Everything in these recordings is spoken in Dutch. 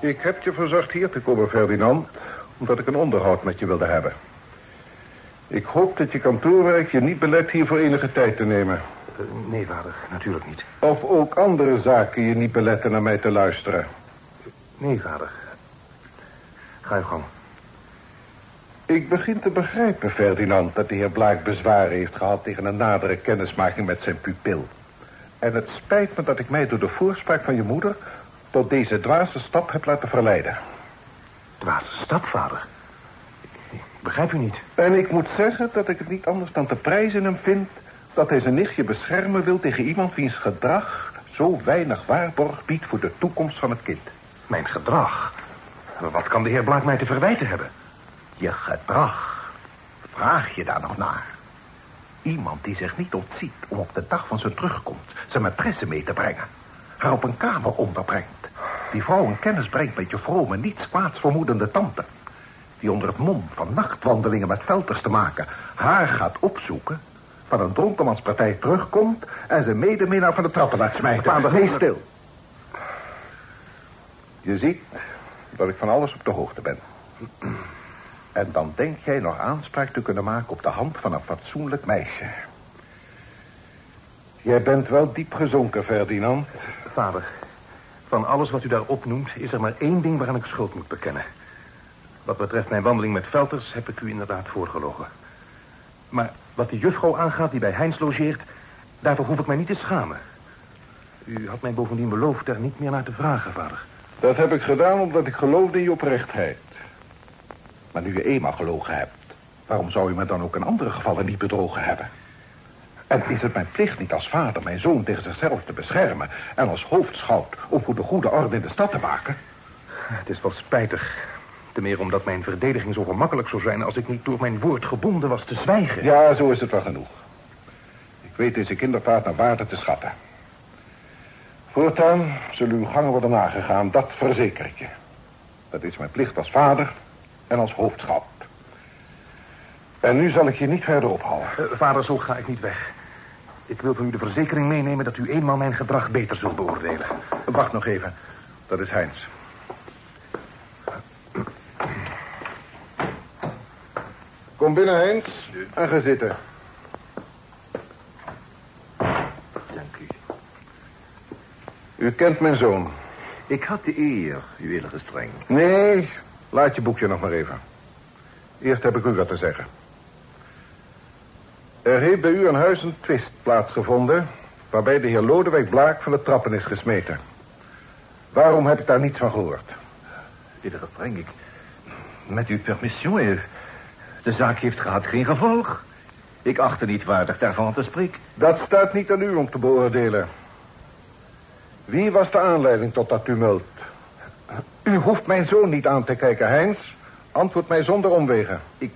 Ik heb je verzocht hier te komen, Ferdinand, omdat ik een onderhoud met je wilde hebben. Ik hoop dat je kantoorwerk je niet belet hier voor enige tijd te nemen. Eh, nee, vader, natuurlijk niet. Of ook andere zaken je niet beletten naar mij te luisteren. Nee, vader. Ga je gang. Ik begin te begrijpen, Ferdinand, dat de heer Blaak bezwaren heeft gehad tegen een nadere kennismaking met zijn pupil. En het spijt me dat ik mij door de voorspraak van je moeder tot deze dwaze stap heb laten verleiden. Dwaze stap, vader? Ik begrijp u niet. En ik moet zeggen dat ik het niet anders dan te prijzen hem vind... dat hij zijn nichtje beschermen wil tegen iemand wiens gedrag... zo weinig waarborg biedt voor de toekomst van het kind. Mijn gedrag? Wat kan de heer Blaak mij te verwijten hebben? Je gedrag. Vraag je daar nog naar? Iemand die zich niet ontziet om op de dag van zijn terugkomst... zijn matresse mee te brengen. Haar op een kamer onderbrengt. Die vrouw in kennis brengt met je vrome, niets kwaads vermoedende tante. Die onder het mom van nachtwandelingen met velters te maken... haar gaat opzoeken, van een dronkenmanspartij terugkomt... en zijn medeminnaar van de trappen laat smijten. Vader, nee, stil. Je ziet dat ik van alles op de hoogte ben. En dan denk jij nog aanspraak te kunnen maken op de hand van een fatsoenlijk meisje. Jij bent wel diep gezonken, Ferdinand. Vader, van alles wat u daar opnoemt... is er maar één ding waaraan ik schuld moet bekennen. Wat betreft mijn wandeling met Velters heb ik u inderdaad voorgelogen. Maar wat de juffrouw aangaat die bij Heinz logeert... daarvoor hoef ik mij niet te schamen. U had mij bovendien beloofd daar niet meer naar te vragen, vader. Dat heb ik gedaan omdat ik geloofde in je oprechtheid. Maar nu je eenmaal gelogen hebt... waarom zou je me dan ook in andere gevallen niet bedrogen hebben? En is het mijn plicht niet als vader mijn zoon tegen zichzelf te beschermen... en als hoofdschout om voor de goede orde in de stad te waken? Het is wel spijtig. Ten meer omdat mijn verdediging zo gemakkelijk zou zijn... als ik niet door mijn woord gebonden was te zwijgen. Ja, zo is het wel genoeg. Ik weet deze kindervaart naar waarde te schatten. Voortaan zullen uw gangen worden nagegaan, dat verzeker ik je. Dat is mijn plicht als vader en als hoofdschout. En nu zal ik je niet verder ophouden. Uh, vader, zo ga ik niet weg. Ik wil van u de verzekering meenemen dat u eenmaal mijn gedrag beter zult beoordelen. Wacht nog even. Dat is Heinz. Kom binnen, Heinz. En ga zitten. Dank u. U kent mijn zoon. Ik had de eer, uw edele streng. Nee, laat je boekje nog maar even. Eerst heb ik u wat te zeggen. Er heeft bij u aan huis een twist plaatsgevonden... waarbij de heer Lodewijk Blaak van de trappen is gesmeten. Waarom heb ik daar niets van gehoord? Edele streng, ik... Met uw permission, de zaak heeft gehad geen gevolg. Ik acht er niet waardig daarvan te spreken. Dat staat niet aan u om te beoordelen. Wie was de aanleiding tot dat tumult? U hoeft mijn zoon niet aan te kijken, Heinz. Antwoord mij zonder omwegen. Ik...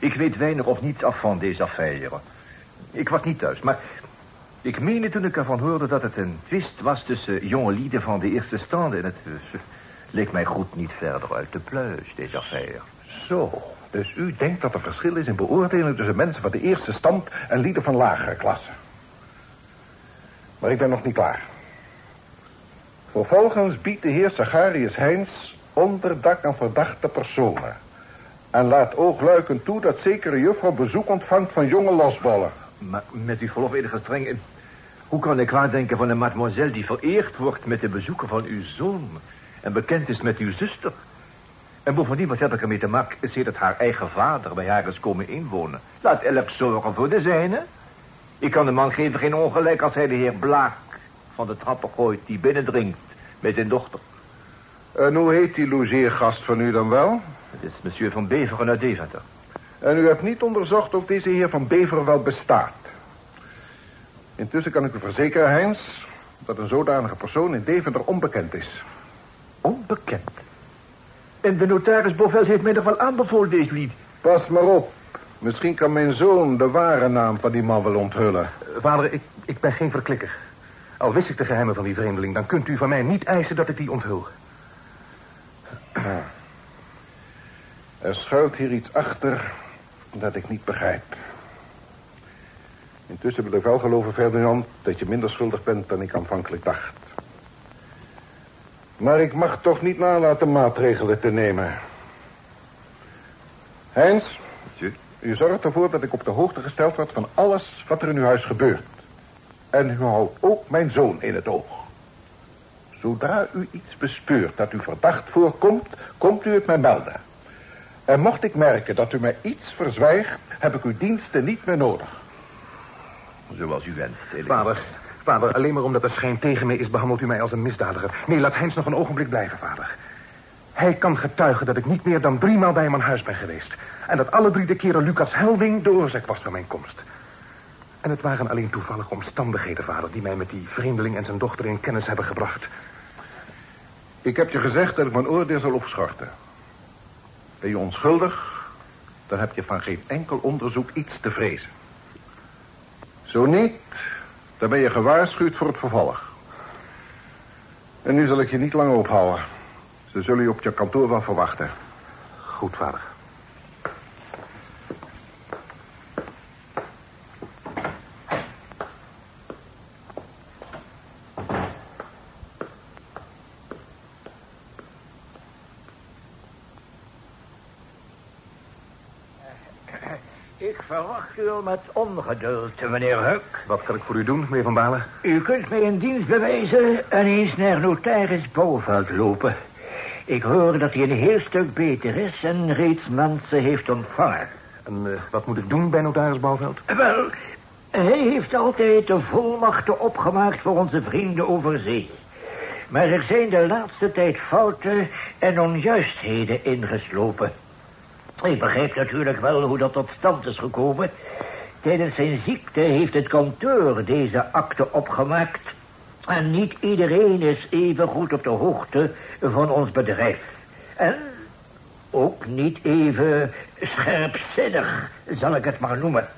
Ik weet weinig of niets af van deze affaire. Ik was niet thuis, maar... Ik meende toen ik ervan hoorde dat het een twist was tussen jonge lieden van de eerste stand. En het eh, leek mij goed niet verder uit de pluis, deze affaire. Zo, dus u denkt dat er verschil is in beoordeling tussen mensen van de eerste stand en lieden van lagere klasse. Maar ik ben nog niet klaar. Vervolgens biedt de heer Sagarius Heinz onderdak aan verdachte personen. En laat oogluikend toe dat zekere juffrouw bezoek ontvangt van jonge losballen. Maar met uw verlof, enige streng... Hoe kan ik kwaad denken van een mademoiselle die vereerd wordt met de bezoeken van uw zoon... en bekend is met uw zuster? En bovendien, wat heb ik ermee te maken... dat haar eigen vader bij haar is komen inwonen. Laat elk zorgen voor de zijne. Ik kan de man geven geen ongelijk als hij de heer Blaak van de trappen gooit... die binnendringt met zijn dochter. En hoe heet die logeergast van u dan wel? Het is monsieur van Beveren uit Deventer. En u hebt niet onderzocht of deze heer van Bever wel bestaat. Intussen kan ik u verzekeren, Heinz... dat een zodanige persoon in Deventer onbekend is. Onbekend. En de notaris Bovel heeft mij nog wel aanbevolen deze lied. Pas maar op. Misschien kan mijn zoon de ware naam van die man wel onthullen. Eh, Vader, ik, ik ben geen verklikker. Al wist ik de geheimen van die vreemdeling... dan kunt u van mij niet eisen dat ik die onthul. Er schuilt hier iets achter dat ik niet begrijp. Intussen wil ik wel geloven, Ferdinand, dat je minder schuldig bent dan ik aanvankelijk dacht. Maar ik mag toch niet nalaten maatregelen te nemen. Heinz, u zorgt ervoor dat ik op de hoogte gesteld word van alles wat er in uw huis gebeurt. En u houdt ook mijn zoon in het oog. Zodra u iets bespeurt dat u verdacht voorkomt, komt u het mij melden. En mocht ik merken dat u mij iets verzwijgt, heb ik uw diensten niet meer nodig. Zoals u wenst, Elie. Vader, vader, alleen maar omdat er schijn tegen mij is... behandelt u mij als een misdadiger. Nee, laat Heinz nog een ogenblik blijven, vader. Hij kan getuigen dat ik niet meer dan driemaal bij mijn huis ben geweest. En dat alle drie de keren Lucas Helding de oorzaak was van mijn komst. En het waren alleen toevallige omstandigheden, vader... die mij met die vreemdeling en zijn dochter in kennis hebben gebracht. Ik heb je gezegd dat ik mijn oordeel zal opschorten. Ben je onschuldig, dan heb je van geen enkel onderzoek iets te vrezen. Zo niet, dan ben je gewaarschuwd voor het vervolg. En nu zal ik je niet langer ophouden. Ze zullen je op je kantoor wel verwachten. Goed, vader. Ik verwacht u al met ongeduld, meneer Huck. Wat kan ik voor u doen, meneer Van Balen? U kunt mij een dienst bewijzen en eens naar notaris Bouwveld lopen. Ik hoor dat hij een heel stuk beter is en reeds mensen heeft ontvangen. En eh, wat moet ik doen bij notaris Bouwveld? Wel, hij heeft altijd de volmachten opgemaakt voor onze vrienden over zee. Maar er zijn de laatste tijd fouten en onjuistheden ingeslopen. Ik begrijp natuurlijk wel hoe dat tot stand is gekomen. Tijdens zijn ziekte heeft het kantoor deze akte opgemaakt. En niet iedereen is even goed op de hoogte van ons bedrijf. En ook niet even scherpzinnig, zal ik het maar noemen.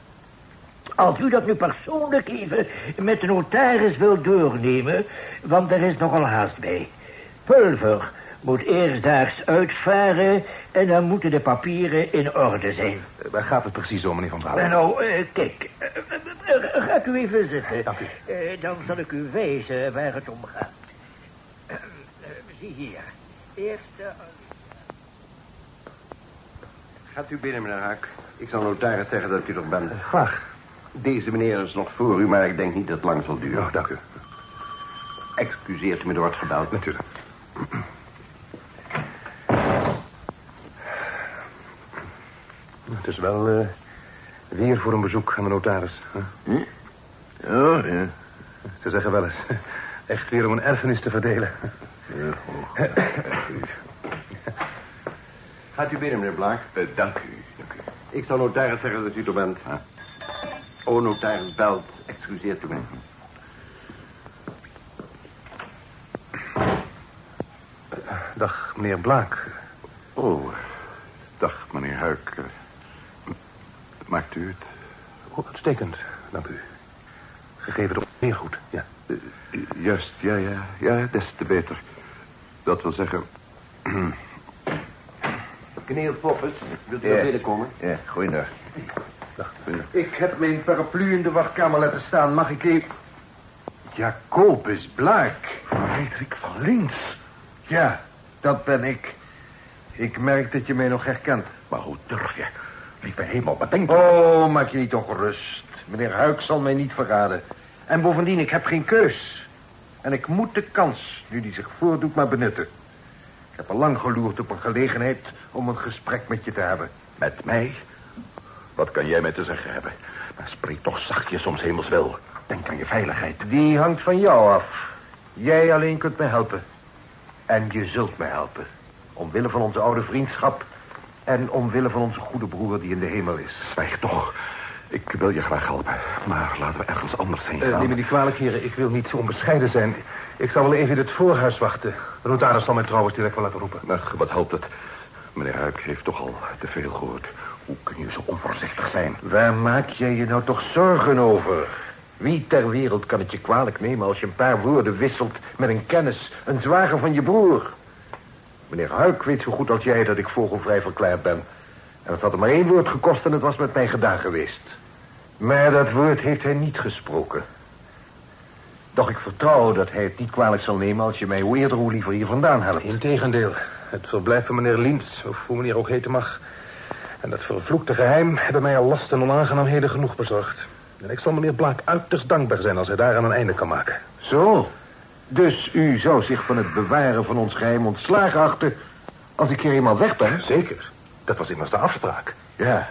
Als u dat nu persoonlijk even met de notaris wilt doornemen... want er is nogal haast bij. Pulver moet eerstdaags uitvaren... en dan moeten de papieren in orde zijn. Eh, waar gaat het precies om, meneer Van Balen? En nou, eh, kijk, eh, eh, eh, gaat u even zitten. Dank u. Eh, dan zal ik u wijzen waar het om gaat. Eh, eh, zie hier. Eerst... eh, Gaat u binnen, meneer Haak. Ik zal notaris zeggen dat u er bent. Graag. Deze meneer is nog voor u, maar ik denk niet dat het lang zal duren. Oh, dank u. Excuseert u me, er wordt gebeld. Natuurlijk. Het is wel eh, weer voor een bezoek aan de notaris. Hè? Oh, ja. Ze zeggen wel eens. Echt weer om een erfenis te verdelen. Gaat u binnen, meneer Blaak. Eh, dank u, dank u. Ik zal notaris zeggen dat u er bent. Oh, notaris belt. Excuseert u me. Dag, meneer Blaak. Oh, dag meneer Huik. Oh, uitstekend, dank u. Gegeven door meer goed, ja. Eh, Juist, ja, ja, ja, des te beter. Dat wil zeggen... Meneer Poppes, wilt u Ja. naar binnen komen? Ja, goeiedag. Ik heb mijn paraplu in de wachtkamer laten staan. Mag ik even... Jacobus Blaak. Frederik van Lins. Ja, dat ben ik. Ik merk dat je mij nog herkent. Maar hoe durf je? Lieve hemel, wat denk? Oh, maak je niet toch rust. Meneer Huik zal mij niet verraden. En bovendien, ik heb geen keus. En ik moet de kans, nu die zich voordoet, maar benutten. Ik heb al lang geloerd op een gelegenheid om een gesprek met je te hebben. Met mij? Wat kan jij mij te zeggen hebben? Maar spreek toch zachtjes soms hemelswil. Denk aan je veiligheid. Die hangt van jou af. Jij alleen kunt mij helpen. En je zult mij helpen. Omwille van onze oude vriendschap... en omwille van onze goede broer die in de hemel is. Zwijg toch. Ik wil je graag helpen. Maar laten we ergens anders heen Eh, gaan. neem me niet kwalijk, heren. Ik wil niet zo onbescheiden zijn. Ik zal wel even in het voorhuis wachten. De notaris zal mij trouwens direct wel laten roepen. Ach, wat helpt het? Meneer Huik heeft toch al te veel gehoord. Hoe kun je zo onvoorzichtig zijn? Waar maak jij je nou toch zorgen over? Wie ter wereld kan het je kwalijk nemen als je een paar woorden wisselt met een kennis, een zwager van je broer? Meneer Huik weet zo goed als jij dat ik vogelvrij verklaard ben. En het had hem maar één woord gekost en het was met mij gedaan geweest. Maar dat woord heeft hij niet gesproken. Doch ik vertrouw dat hij het niet kwalijk zal nemen als je mij hoe eerder hoe liever hier vandaan helpt. Integendeel. Het verblijf van meneer Lins, of hoe meneer ook heten mag... en dat vervloekte geheim hebben mij al last en onaangenaamheden genoeg bezorgd. En ik zal meneer Blaak uiterst dankbaar zijn als hij daar aan een einde kan maken. Zo. Dus u zou zich van het bewaren van ons geheim ontslagen achten... als ik hier eenmaal weg ben? Zeker. Dat was immers de afspraak. Ja.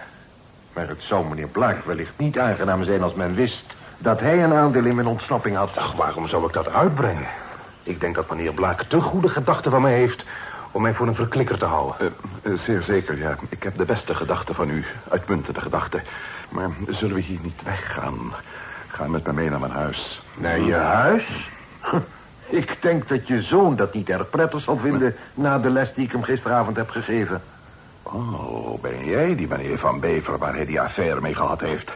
Maar het zou meneer Blaak wellicht niet aangenaam zijn als men wist... dat hij een aandeel in mijn ontsnapping had. Ach, waarom zou ik dat uitbrengen? Ik denk dat meneer Blaak te goede gedachten van mij heeft... om mij voor een verklikker te houden. Eh, zeer zeker, ja. Ik heb de beste gedachten van u. Uitmuntende gedachten. Maar zullen we hier niet weggaan? Ga met me mee naar mijn huis. Naar je huis? Ik denk dat je zoon dat niet erg prettig zal vinden... na de les die ik hem gisteravond heb gegeven. Oh, ben jij die meneer Van Bever waar hij die affaire mee gehad heeft?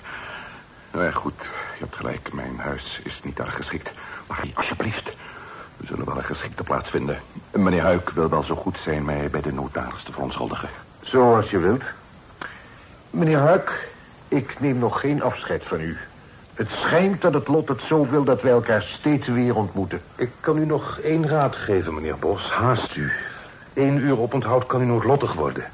Nou goed, je hebt gelijk. Mijn huis is niet erg geschikt. Maar alsjeblieft, we zullen wel een geschikte plaats vinden. Meneer Huik wil wel zo goed zijn mij bij de notaris te verontschuldigen. Zoals je wilt. Meneer Huik, ik neem nog geen afscheid van u. Het schijnt dat het lot het zo wil dat wij elkaar steeds weer ontmoeten. Ik kan u nog één raad geven, meneer Bos. Haast u. Eén uur oponthoud kan u noodlottig worden.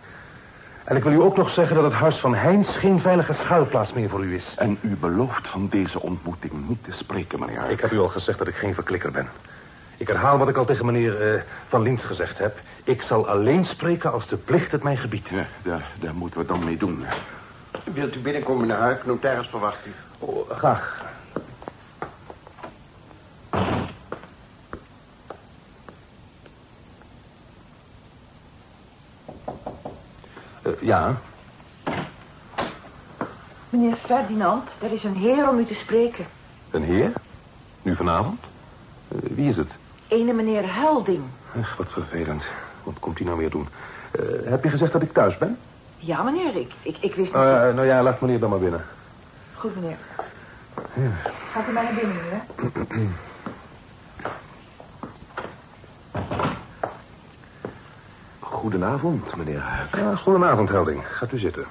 En ik wil u ook nog zeggen dat het huis van Heins geen veilige schuilplaats meer voor u is. En u belooft van deze ontmoeting niet te spreken, meneer. Ik heb u al gezegd dat ik geen verklikker ben. Ik herhaal wat ik al tegen meneer eh, Van Lins gezegd heb. Ik zal alleen spreken als de plicht het mij gebiedt. Ja, daar, daar moeten we dan mee doen. Wilt u binnenkomen, meneer Huik? Notaris verwacht u. Oh, graag. Eh, ja, Meneer Ferdinand, er is een heer om u te spreken. een heer? Nu vanavond? Eh, wie is het? Ene meneer Helding. Ach, wat vervelend. Wat komt hij nou weer doen? Eh, heb je gezegd dat ik thuis ben? Ja, meneer, ik, ik, ik wist niet... Oh, ja, nou ja, laat meneer dan maar binnen. Goed, meneer. Gaat u mij naar binnen, meneer? Goedenavond, meneer Huik. Ja, goedenavond, Helding. Gaat u zitten.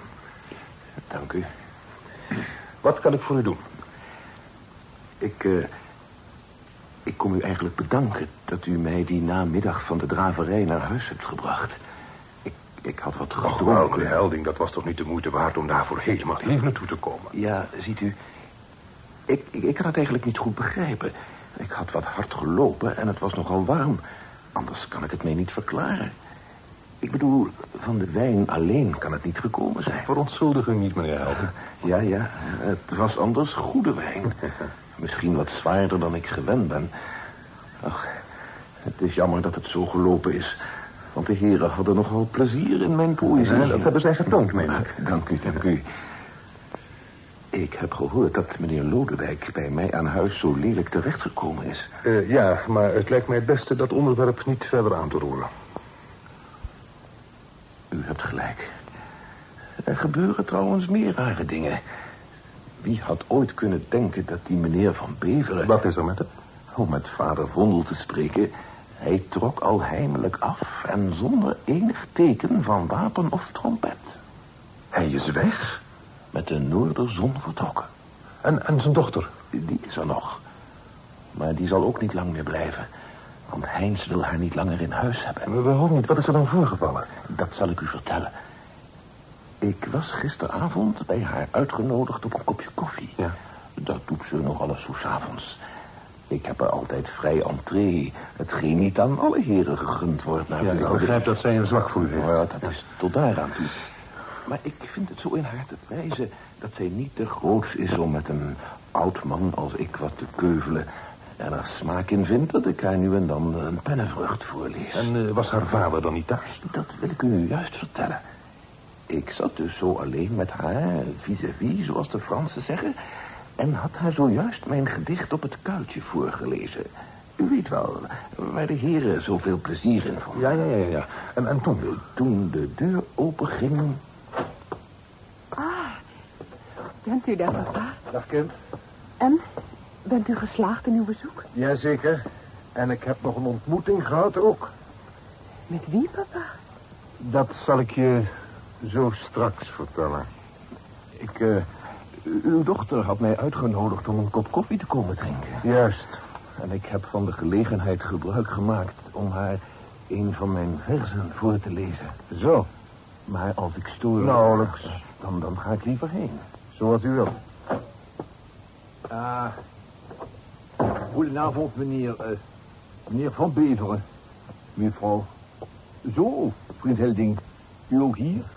Dank u. Wat kan ik voor u doen? Ik, eh, ik kom u eigenlijk bedanken dat u mij die namiddag van de draverij naar huis hebt gebracht. Ik, had wat Och, gedronken. meneer Helding, dat was toch niet de moeite waard om daarvoor helemaal hier naartoe te komen? Ja, ziet u, ik, ik, ik kan het eigenlijk niet goed begrijpen. Ik had wat hard gelopen en het was nogal warm. Anders kan ik het mij niet verklaren. Ik bedoel, van de wijn alleen kan het niet gekomen zijn. Verontschuldig u niet, meneer Helding. Ja, ja, het was anders goede wijn. Misschien wat zwaarder dan ik gewend ben. Ach, het is jammer dat het zo gelopen is. Want de heren hadden nogal plezier in mijn poëzie. Ja, dat hebben zij getoond, meen ik. Dank u, dank u. Ik heb gehoord dat meneer Lodewijk bij mij aan huis zo lelijk terechtgekomen is. Eh, ja, maar het lijkt mij het beste dat onderwerp niet verder aan te roeren. U hebt gelijk. Er gebeuren trouwens meer rare dingen. Wie had ooit kunnen denken dat die meneer van Beveren... Wat is er met hem? Om met vader Vondel te spreken... hij trok al heimelijk af en zonder enig teken van wapen of trompet. Hij is weg, met de noorderzon vertrokken. En, en zijn dochter? Die is er nog. Maar die zal ook niet lang meer blijven. Want Heinz wil haar niet langer in huis hebben. Waarom niet? Wat is er dan voorgevallen? Dat zal ik u vertellen. Ik was gisteravond bij haar uitgenodigd op een kopje koffie. Ja. Dat doet ze nog alles zo s'avonds. Ik heb er altijd vrij entree. Hetgeen niet aan alle heren gegund wordt. Naar Ja, ik begrijp dat zij een zwak voor u heeft. Ja, dat is tot daaraan toe. Maar ik vind het zo in haar te prijzen... dat zij niet te groot is om met een oud man als ik wat te keuvelen... en er smaak in vindt dat ik haar nu en dan een pennenvrucht voorlees. En eh, was haar vader dan niet thuis? Dat wil ik u nu juist vertellen. Ik zat dus zo alleen met haar, vis-à-vis, zoals de Fransen zeggen... en had haar zojuist mijn gedicht op het kuiltje voorgelezen. U weet wel, waar de heren zoveel plezier in vonden. Ja, ja, ja, ja. En, en toen? Toen de deur openging... Bent u daar, papa? Dag, kind. En? Bent u geslaagd in uw bezoek? Jazeker. En ik heb nog een ontmoeting gehad ook. Met wie, papa? Dat zal ik je zo straks vertellen. Ik, eh, uw dochter had mij uitgenodigd om een kop koffie te komen drinken. Juist. En ik heb van de gelegenheid gebruik gemaakt om haar een van mijn versen voor te lezen. Zo, Maar als ik stoor... Nauwelijks. Dan, dan ga ik liever heen. zoals u wilt. Ah. Goedenavond, meneer... eh, meneer Van Beveren. Mevrouw. Zo, vriend Helding. U ook hier?